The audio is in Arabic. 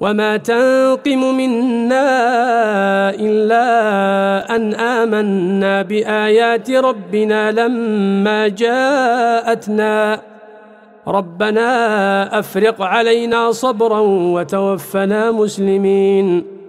وما تنقم منا إلا أن آمنا بآيات ربنا لما جاءتنا ربنا أفرق علينا صبرا وتوفنا مسلمين